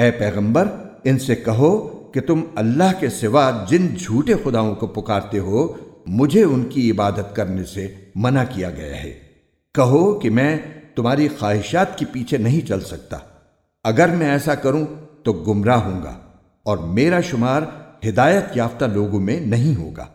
اے پیغمبر، ان سے کہو کہ تم اللہ کے سوا جن جھوٹے خداؤں کو پکارتے ہو، مجھے ان کی عبادت کرنے سے منع کیا گیا ہے۔ کہو کہ میں تمہاری خواہشات کے پیچھے نہیں چل سکتا۔ اگر میں ایسا کروں تو گمراہ ہوں گا اور میرا شمار ہدایت یافتہ لوگوں میں نہیں ہوگا۔